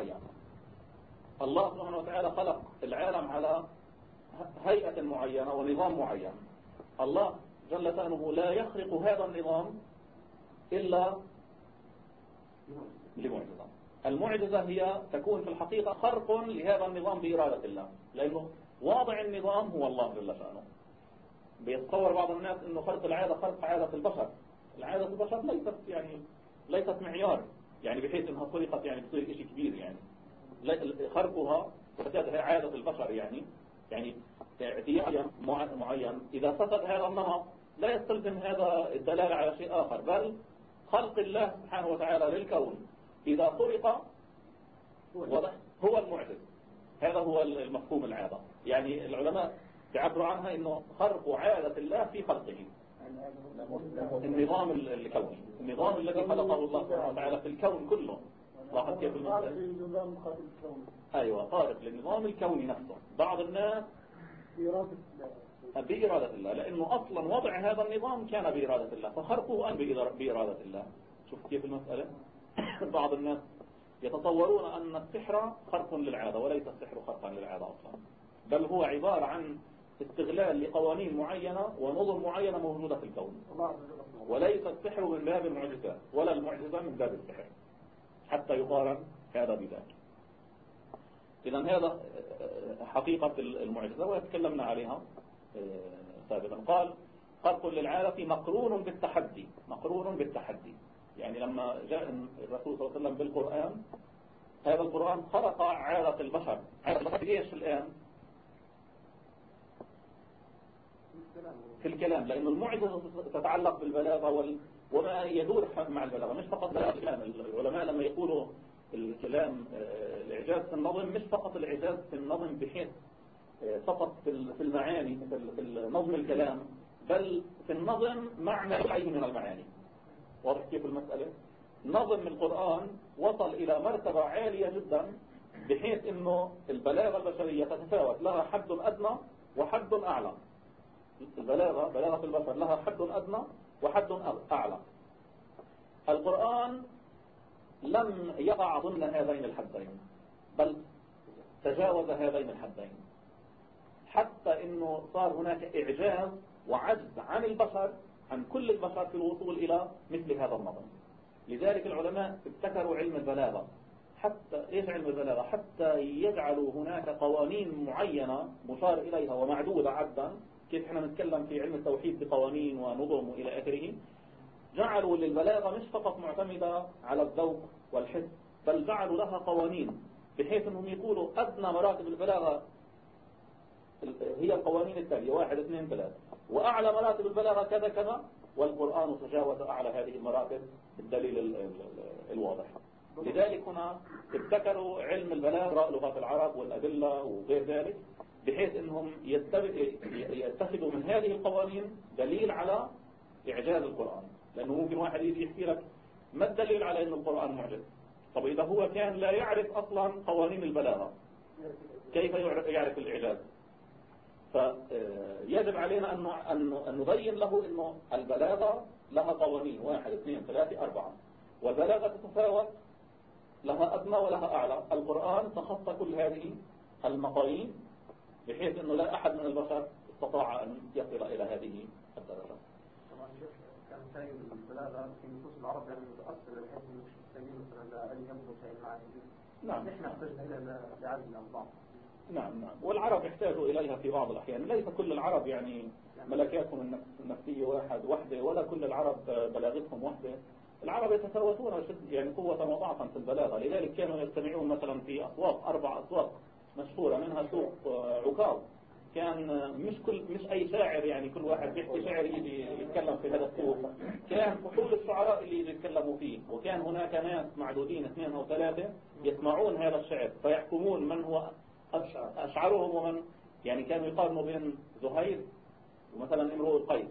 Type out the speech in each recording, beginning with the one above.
معين الله سبحانه وتعالى خلق العالم على هيئة معينة ونظام معين. الله جل شأنه لا يخرق هذا النظام إلا لمعجزة. المعجزة هي تكون في الحقيقة خرق لهذا النظام بإرادة الله لأنه واضع النظام هو الله جل شأنه. بيتصور بعض الناس أنه خرق العادة خرق عادة البشر. العادة البشر ليست يعني ليست معيار. يعني بحيث إنها خلقت يعني بتصير شيء كبير يعني. خرقها فساد عادة البشر يعني. يعني اعتياد معين. إذا فسد هذا النمط لا يستلزم هذا الدلالة على شيء آخر بل خلق الله سبحانه وتعالى للكون. إذا خلق هو المعجز. هذا هو المفهوم العادة. يعني العلماء يعبروا عنها إنه خرق عادة الله في خلقه. النظام الكوني النظام الذي خلقه الله سبحانه وتعالى في الكون كله. لاحظ كيف أيوه خارق للنظام الكوني نفسه. بعض الناس بإرادة الله. لأنه أصلا وضع هذا النظام كان بإرادة الله فخرقه أن بإرادة الله. شوف كيف المسألة. بعض الناس يتصورون أن السحر خرق للعادة وليس السحر خرقا للعادة أصلا. بل هو عبارة عن استغلال لقوانين معينة ونظم معينة موجودة في الكون. وليس السحر من باب المعجزات ولا المعجزة من باب السحر. حتى يقارن هذا بذاك إذا هذا حقيقة المعجزة وتكلمنا عليها آه، سابقا. قال خلق للعالم مقرون بالتحدي مقرون بالتحدي. يعني لما جاء الرسول صلى الله عليه وسلم بالقرآن هذا القرآن خلق عادة البشر. عادة البشر إيش الآن؟ في الكلام لأن المعجزة تتعلق بالبلاغة. وما يدور مع البلاغة مش فقط الكلام العلماء لما يقولوا الكلام آه، الإعجاز في النظم مش فقط الإعجاز في النظم بحيث آه، فقط في المعاني في نظم الكلام بل في النظم معنى أي من المعاني واضح كيف المسألة نظم القرآن وصل إلى مرتبة عالية جدا بحيث أنه البلاغة البشرية تتفاوت لها حد أدنى وحد أعلى البلاغة بلاغة البشر لها حد أدنى وحد أعلى. القرآن لم يقع ضمن هذين الحدين بل تجاوز هذين الحدين. حتى إنه صار هناك إعجاز وعجز عن البشر عن كل البشر في الوصول إلى مثل هذا النظم. لذلك العلماء ابتكروا علم البلاغة. حتى إيش علم البلاغة؟ حتى يجعلوا هناك قوانين معينة مشار إليها ومعدودة عدا كيف إحنا نتكلم في علم التوحيد بقوانين ونظم والى آخره؟ جعلوا للبلاغة مش فقط معتمدة على الذوق والحس بل جعلوا لها قوانين بحيث إنهم يقولوا أدنى مراتب البلاغة هي القوانين التالية واحد اثنين ثلاثة. وأعلى مراتب البلاغة كذا كذا. والقرآن تجاوز أعلى هذه المراتب بالدليل الواضح. لذلك هنا ابتكروا علم البلاغة لغة العرب والأدلة وغير ذلك. بحيث إنهم يتخذوا من هذه القوانين دليل على إعجاز القرآن. لأنه ممكن واحد يجي يحكي لك ما الدليل على أن القرآن معجز؟ طب إذا هو كان لا يعرف أصلا قوانين البلاغة كيف يعرف الإعجاز؟ فيجب علينا أن نبين له أنه البلاغة لها قوانين. واحد اثنين ثلاثة أربعة. والبلاغة تتفاوت لها أدنى ولها أعلى. القرآن تخطى كل هذه المقاييس بحيث أنه لا أحد من البشر استطاع أن يصل إلى هذه الدرجة. كان شيء البلاغة في نصوص العرب يعني متأثر بحيث مثلا أن شيء نعم. نحن احتجنا إلى لعدد الأنظام نعم نعم. والعرب يحتاجوا إليها في بعض الأحيان. ليس كل العرب يعني ملكاتهم النفسية واحد وحدة ولا كل العرب بلاغتهم وحدة العرب يتفاوتون يعني قوة وضعفا في البلاغة. لذلك كانوا يجتمعون مثلا في أسواق أربع أسواق. مشهورة منها سوق عكاظ. كان مش كل مش أي شاعر يعني كل واحد بيحكي شعر يجي يتكلم في هذا السوق. كان فحول الشعراء اللي يتكلموا فيه. وكان هناك ناس معدودين اثنين أو ثلاثة يسمعون هذا الشعر فيحكمون من هو أشعرهم ومن يعني كانوا يقارنوا بين زهير ومثلا امرؤ القيس.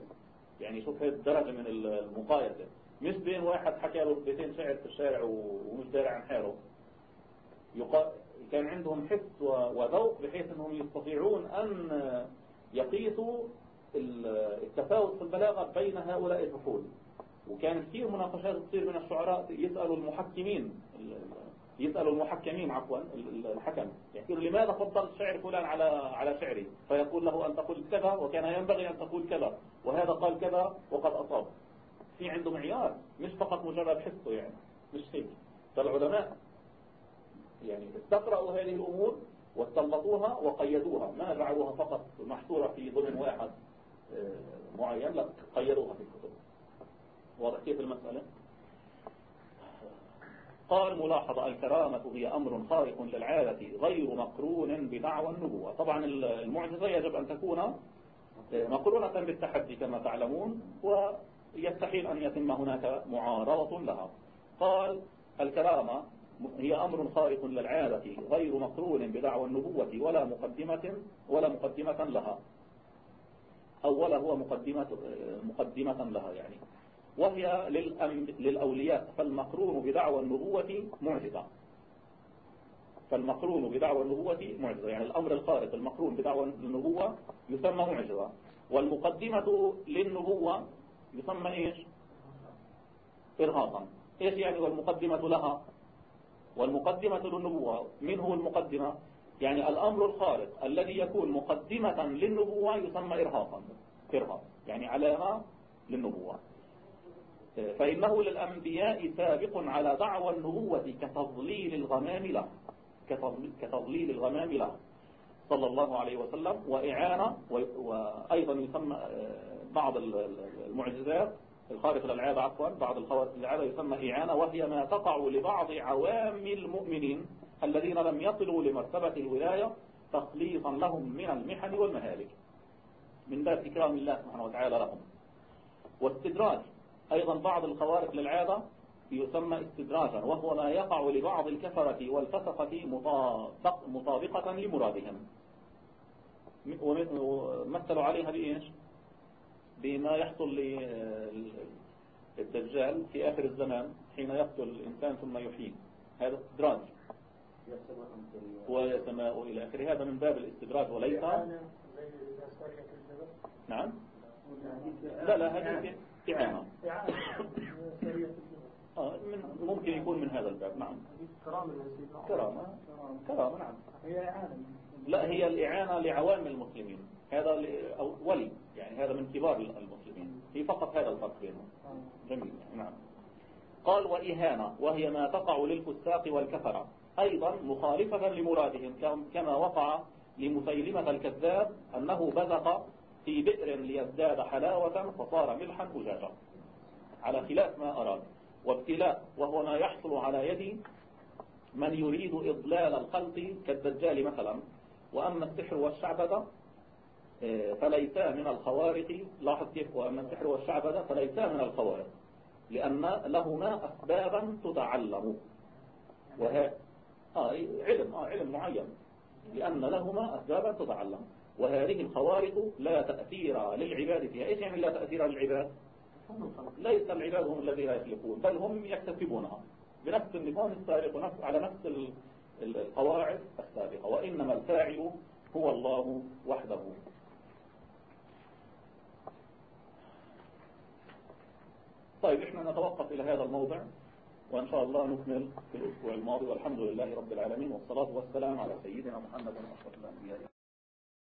يعني شوف هذه الدرجة من المقايسة مش بين واحد حكى له بيتين شعر في الشارع ومش داري عن حاله. كان عندهم حس وذوق بحيث أنهم يستطيعون أن يقيسوا التفاوت في البلاغة بين هؤلاء الفحول وكان كثير مناقشات تصير من الشعراء يسألوا المحكمين يسألوا المحكمين عفوا الحكم. يقول لماذا فضل شعر فلان على على شعري؟ فيقول له أن تقول كذا وكان ينبغي أن تقول كذا وهذا قال كذا وقد أصاب. في عنده معيار مش فقط مجرد حسه يعني مش هيك فالعلماء يعني استقرأوا هذه الأمور واستنبطوها وقيدوها ما جعلوها فقط محصورة في ضمن واحد آه، معين لا قيدوها في الكتب. واضح كيف المسألة؟ قال ملاحظة الكرامة هي أمر خارق للعادة غير مقرون بدعوى النبوة. طبعا المعجزة يجب أن تكون آه، مقرونة بالتحدي كما تعلمون ويستحيل أن يتم هناك معارضة لها. قال الكرامة هي أمر خارق للعادة غير مقرون بدعوى النبوة ولا مقدمة ولا مقدمة لها. أو ولا هو مقدمة مقدمة لها يعني. وهي للأولياء فالمقرون بدعوى النبوة معجزة. فالمقرون بدعوى النبوة معجزة. يعني الأمر الخارق المقرون بدعوى النبوة يسمى معجزة. والمقدمة للنبوة يسمى إيش؟ إرهاقا. إيش يعني والمقدمة لها؟ والمقدمة للنبوة. من هو المقدمة. يعني الأمر الخارق الذي يكون مقدمة للنبوة يسمى إرهاقا. إرهاق. يعني علامة للنبوة. فإنه للأنبياء سابق على دعوى النبوة كتضليل الغمام له. كتضليل الغمام له. صلى الله عليه وسلم. وإعانة. وأيضا يسمى آه، بعض المعجزات. الخارق للعادة عفوا بعض الخوارق للعادة يسمى إعانة وهي ما تقع لبعض عوام المؤمنين الذين لم يصلوا لمرتبة الولاية تخليصا لهم من المحن والمهالك. من باب إكرام الله سبحانه وتعالى لهم. واستدراج. أيضا بعض الخوارق للعادة يسمى استدراجا وهو ما يقع لبعض الكفرة والفسقة مطابقة لمرادهم. ومثلوا عليها بإيش؟ بما يحصل للدجال في آخر الزمان حين يقتل الإنسان ثم يحيي. هذا استدراج. ويسماء إلى آخره. هذا من باب الاستدراج. وليس نعم. لا لا هذه من ممكن يكون من هذا الباب نعم. كرامة كرامة كرامة نعم. هي إعانة. لا هي الإعانة لعوام المسلمين. هذا أو ولي يعني هذا من كبار المسلمين. هي فقط هذا الفرق بينهم. جميل نعم. قال وإهانة وهي ما تقع للفساق والكفرة. أيضا مخالفة لمرادهم كما وقع لمسيلمة الكذاب أنه بزق في بئر ليزداد حلاوة فصار ملحا أجاجا. على خلاف ما أراد. وابتلاء وهو ما يحصل على يد من يريد إضلال الخلق كالدجال مثلا. وأما السحر والشعبدة آه، فليسا من الخوارق. لاحظ كيف وأما السحر والشعبدة فليسا من الخوارق لأن لهما أسبابا تتعلم. وهي آه علم آه علم معين لأن لهما أسبابا تتعلم. وهذه الخوارق لا تأثير للعباد فيها. إيش يعني لا تأثير للعباد ليس العباد هم الذين يخلقون بل هم يكتسبونها. بنفس النظام السابق على نفس القواعد السابقة. وإنما الفاعل هو الله وحده. طيب إحنا نتوقف إلى هذا الموضع وإن شاء الله نكمل في الأسبوع الماضي والحمد لله رب العالمين والصلاة والسلام على سيدنا محمد الله عليه وسلم